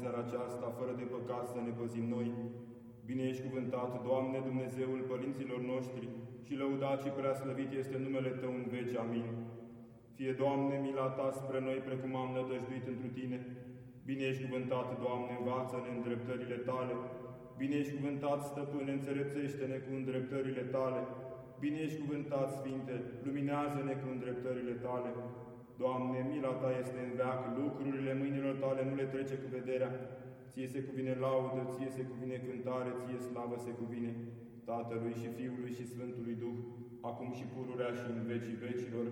seara aceasta, fără de păcat, să ne păzim noi. Bine ești cuvântat, Doamne, Dumnezeul părinților noștri, și lăudat și preaslăvit este numele Tău în veci. Amin. Fie, Doamne, mila Ta spre noi, precum am nădăjduit întru Tine. Bine ești cuvântat, Doamne, învață-ne îndreptările Tale. Bine ești cuvântat, Stăpâne, înțelepțește-ne cu îndreptările Tale. Bine ești cuvântat, Sfinte, luminează-ne cu îndreptările Tale. Doamne, mila Ta este în veac, lucrurile mâine tale nu le trece cu vederea. Ție se cuvine laudă, Ție se cuvine cântare, Ție slavă se cuvine. Tatălui și Fiului și Sfântului Duh, acum și pururea și în vecii vecilor.